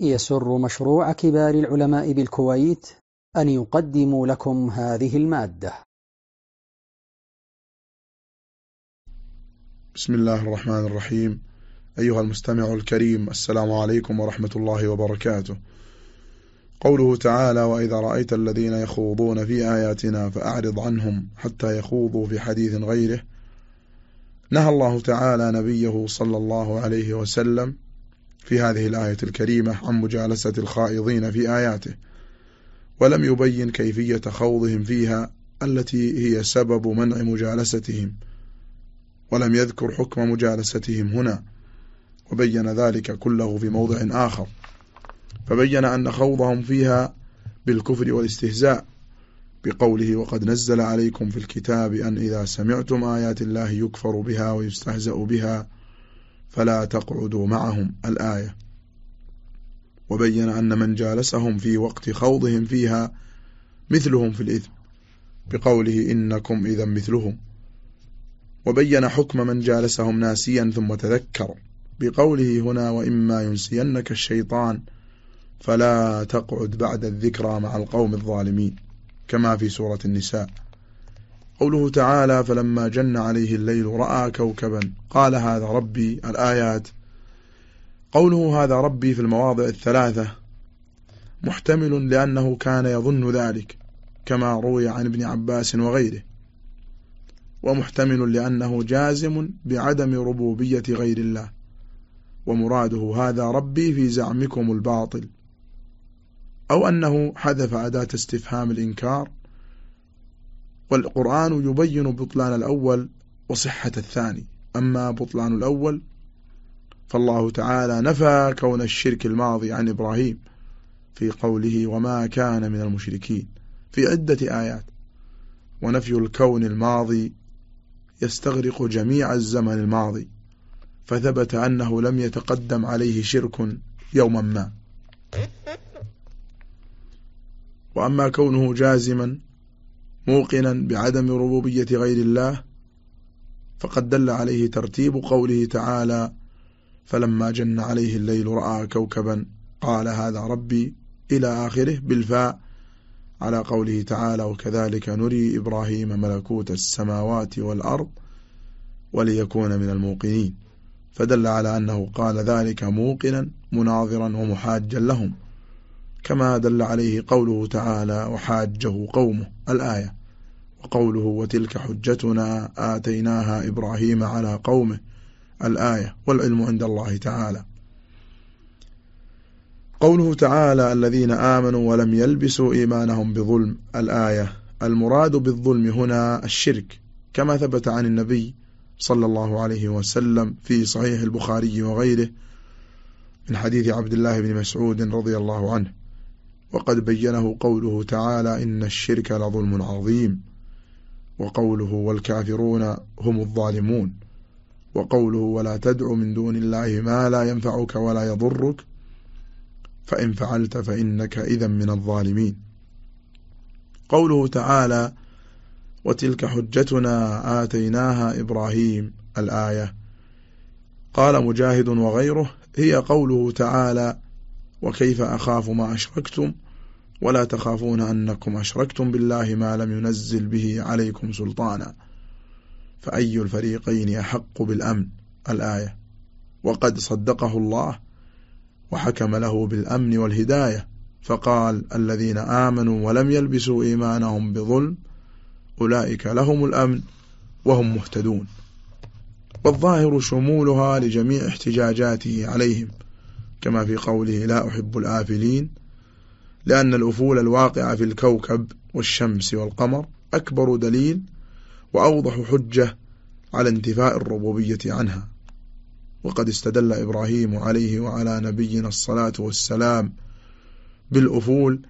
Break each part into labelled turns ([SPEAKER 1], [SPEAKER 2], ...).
[SPEAKER 1] يسر مشروع كبار العلماء بالكويت أن يقدم لكم هذه المادة.
[SPEAKER 2] بسم الله الرحمن الرحيم. أيها المستمع الكريم السلام عليكم ورحمة الله وبركاته. قوله تعالى وإذا رأيت الذين يخوضون في آياتنا فأعرض عنهم حتى يخوضوا في حديث غيره نهى الله تعالى نبيه صلى الله عليه وسلم في هذه الآية الكريمة عن مجالسة الخائضين في آياته ولم يبين كيفية خوضهم فيها التي هي سبب منع مجالستهم ولم يذكر حكم مجالستهم هنا وبين ذلك كله في موضع آخر. فبين أن خوضهم فيها بالكفر والاستهزاء بقوله وقد نزل عليكم في الكتاب أن إذا سمعتم آيات الله يكفر بها ويستهزأ بها فلا تقعدوا معهم الآية. وبين أن من جالسهم في وقت خوضهم فيها مثلهم في الإثم بقوله إنكم إذا مثلهم. وبين حكم من جالسهم ناسيا ثم تذكر بقوله هنا وإما ينسينك الشيطان فلا تقعد بعد الذكرى مع القوم الظالمين كما في سورة النساء. قوله تعالى فلما جن عليه الليل رأى كوكبا. قال هذا ربي الآيات. قوله هذا ربي في المواضع الثلاثة محتمل لأنه كان يظن ذلك كما روي عن ابن عباس وغيره. ومحتمل لأنه جازم بعدم ربوبية غير الله. ومراده هذا ربي في زعمكم الباطل. أو أنه حذف أداة استفهام الإنكار والقرآن يبين بطلان الأول وصحة الثاني. أما بطلان الأول فالله تعالى نفى كون الشرك الماضي عن إبراهيم في قوله وما كان من المشركين في عدة آيات. ونفي الكون الماضي يستغرق جميع الزمن الماضي. فثبت أنه لم يتقدم عليه شرك يوما ما. وأما كونه جازما موقنا بعدم ربوبية غير الله فقد دل عليه ترتيب قوله تعالى فلما جن عليه الليل رأى كوكبا قال هذا ربي إلى آخره بالفاء على قوله تعالى وكذلك نري إبراهيم ملكوت السماوات والأرض وليكون من الموقنين فدل على أنه قال ذلك موقنا مناظرا ومحاجا لهم كما دل عليه قوله تعالى وحاجه قومه الآية. وقوله وتلك حجتنا آتيناها إبراهيم على قومه الآية والعلم عند الله تعالى. قوله تعالى الذين آمنوا ولم يلبسوا إيمانهم بظلم الآية المراد بالظلم هنا الشرك كما ثبت عن النبي صلى الله عليه وسلم في صحيح البخاري وغيره من حديث عبد الله بن مسعود رضي الله عنه وقد بينه قوله تعالى إن الشرك لظلم عظيم. وقوله والكافرون هم الظالمون وقوله ولا تدع من دون الله ما لا ينفعك ولا يضرك فإن فعلت فإنك إذا من الظالمين. قوله تعالى وتلك حجتنا آتيناها إبراهيم الآية. قال مجاهد وغيره هي قوله تعالى وكيف أخاف ما أشركتم ولا تخافون أنكم أشركتم بالله ما لم ينزل به عليكم سلطانا. فأي الفريقين أحق بالأمن؟ الآية. وقد صدقه الله وحكم له بالأمن والهداية. فقال الذين آمنوا ولم يلبسوا إيمانهم بظلم أولئك لهم الأمن وهم مهتدون. والظاهر شمولها لجميع احتجاجاته عليهم كما في قوله لا أحب الآفلين لأن الأفول الواقعة في الكوكب والشمس والقمر أكبر دليل وأوضح حجة على انتفاء الربوبية عنها. وقد استدل إبراهيم عليه وعلى نبينا الصلاة والسلام بالأفول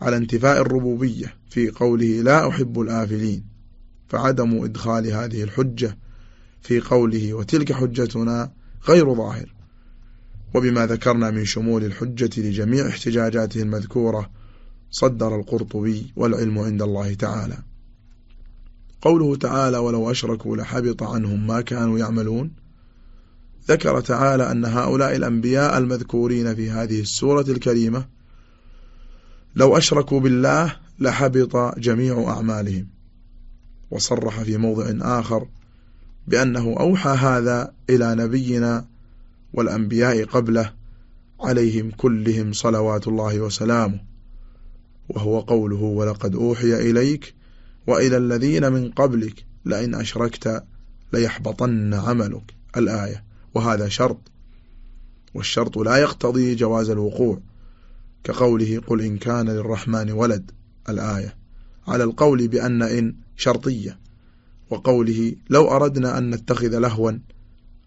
[SPEAKER 2] على انتفاء الربوبية في قوله لا أحب الآفلين فعدم إدخال هذه الحجة في قوله وتلك حجتنا غير ظاهر. وبما ذكرنا من شمول الحجة لجميع احتجاجاته المذكورة صدر القرطبي والعلم عند الله تعالى. قوله تعالى ولو أشركوا لحبط عنهم ما كانوا يعملون ذكر تعالى أن هؤلاء الأنبياء المذكورين في هذه السورة الكريمة لو أشركوا بالله لحبط جميع أعمالهم وصرح في موضع آخر بأنه أوحى هذا إلى نبينا والأنبياء قبله عليهم كلهم صلوات الله وسلامه. وهو قوله ولقد أوحي إليك وإلى الذين من قبلك لئن أشركت ليحبطن عملك. الآية وهذا شرط. والشرط لا يقتضي جواز الوقوع كقوله قل إن كان للرحمن ولد. الآية على القول بأن إن شرطية وقوله لو أردنا أن نتخذ لهوا.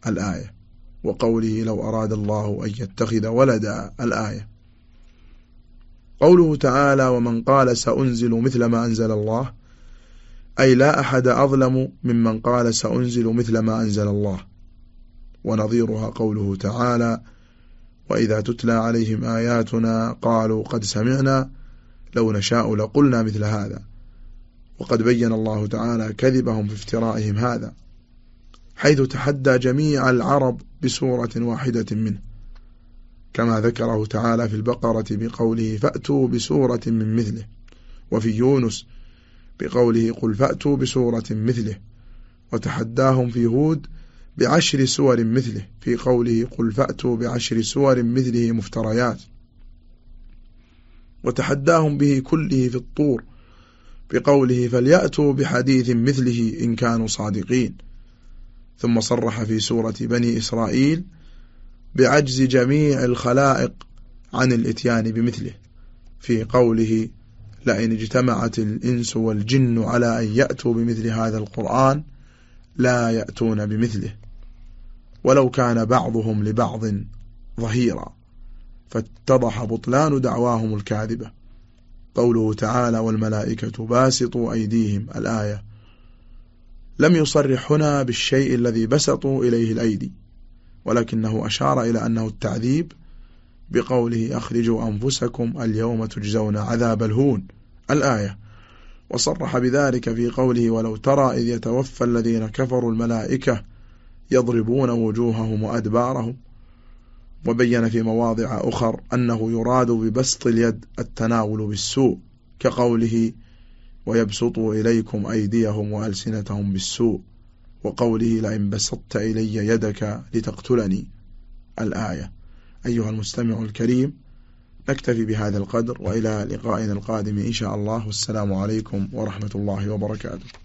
[SPEAKER 2] الآية وقوله لو أراد الله أن يتخذ ولدا الآية. قوله تعالى ومن قال سأنزل مثل ما أنزل الله أي لا أحد أظلم ممن قال سأنزل مثل ما أنزل الله. ونظيرها قوله تعالى وإذا تتلى عليهم آياتنا قالوا قد سمعنا لو نشاء لقلنا مثل هذا وقد بين الله تعالى كذبهم في افترائهم هذا. حيث تحدى جميع العرب بسورة واحدة منه. كما ذكره تعالى في البقرة بقوله فأتوا بسورة من مثله وفي يونس بقوله قل فأتوا بسورة مثله وتحداهم في هود بعشر سور مثله في قوله قل فأتوا بعشر سور مثله مفتريات. وتحداهم به كله في الطور بقوله فليأتوا بحديث مثله إن كانوا صادقين. ثم صرح في سورة بني إسرائيل بعجز جميع الخلائق عن الإتيان بمثله في قوله لئن اجتمعت الإنس والجن على أن يأتوا بمثل هذا القرآن لا يأتون بمثله ولو كان بعضهم لبعض ظهيرا فاتضح بطلان دعواهم الكاذبة قوله تعالى والملائكة باسطوا أيديهم الآية لم يصرح هنا بالشيء الذي بسطوا إليه الأيدي ولكنه أشار إلى أنه التعذيب بقوله أخرجوا أنفسكم اليوم تجزون عذاب الهون الآية. وصرح بذلك في قوله ولو ترى إذ يتوفى الذين كفروا الملائكة يضربون وجوههم وأدبارهم وبين في مواضع أخر أنه يراد ببسط اليد التناول بالسوء كقوله ويبسطوا إليكم أيديهم وألسنتهم بالسوء وقوله لئن بسطت إلي يدك لتقتلني. الآية. أيها المستمع الكريم نكتفي بهذا القدر وإلى لقائنا القادم إن شاء الله. والسلام عليكم ورحمة الله وبركاته.